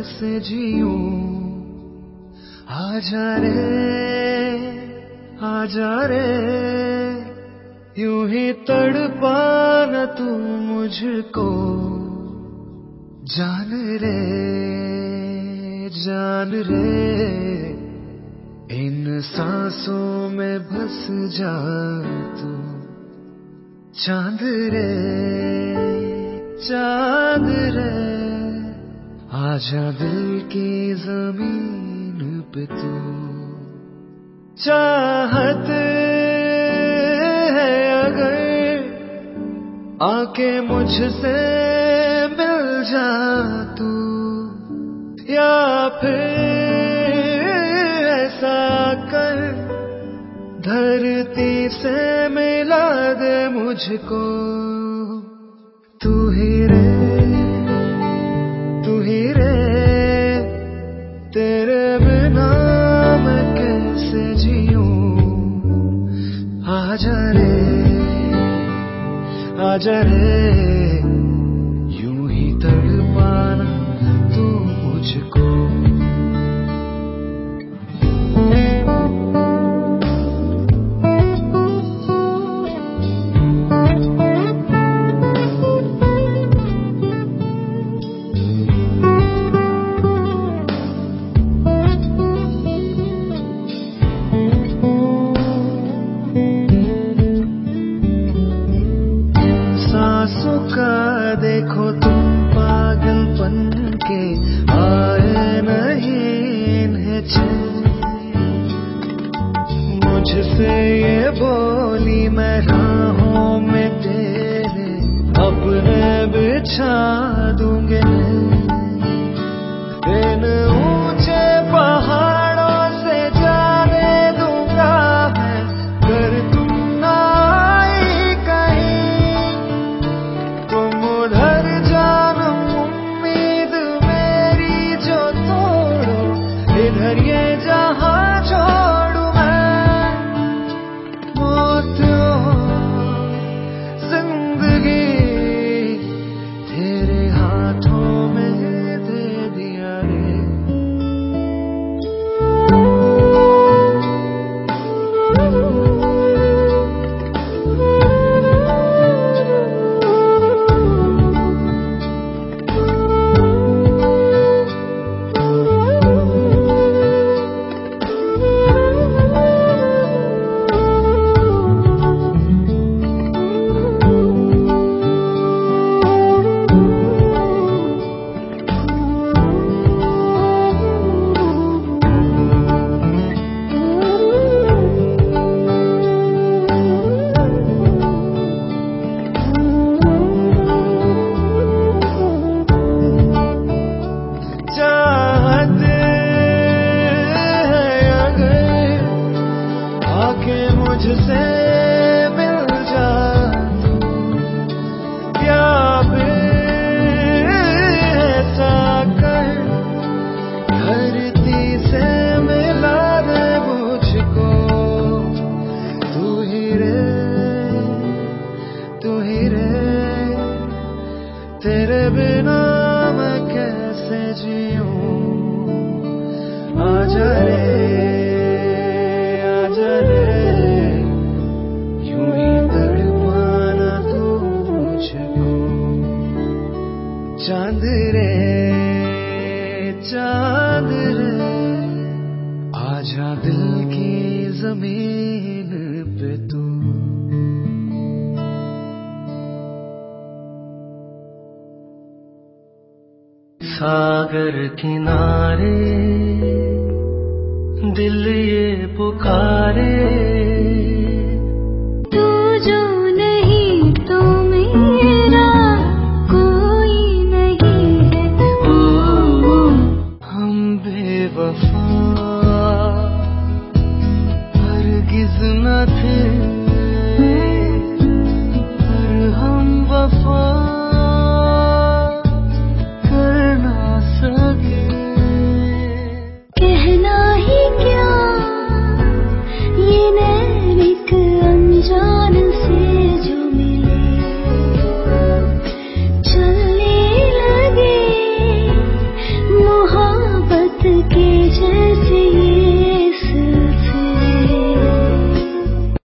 कैसे जीऊं आजा रे आजा रे। यूँ ही तड़पाना तू मुझको। जान रे जान रे। इन सांसों में बस जा तू। चाँद रे चाँद रे। आजा दिल की ज़मीन पे तू। चाहत है अगर आके मुझसे मिल जा तू, या फिर ऐसा कर धरती से मिला दे मुझको। तू ही आजा मुझसे ये बोली मैं राहों में तेरे अपने बिछा दूँगे। चाँद आजा दिल की ज़मीन पे तू। सागर किनारे दिल ये पुकारे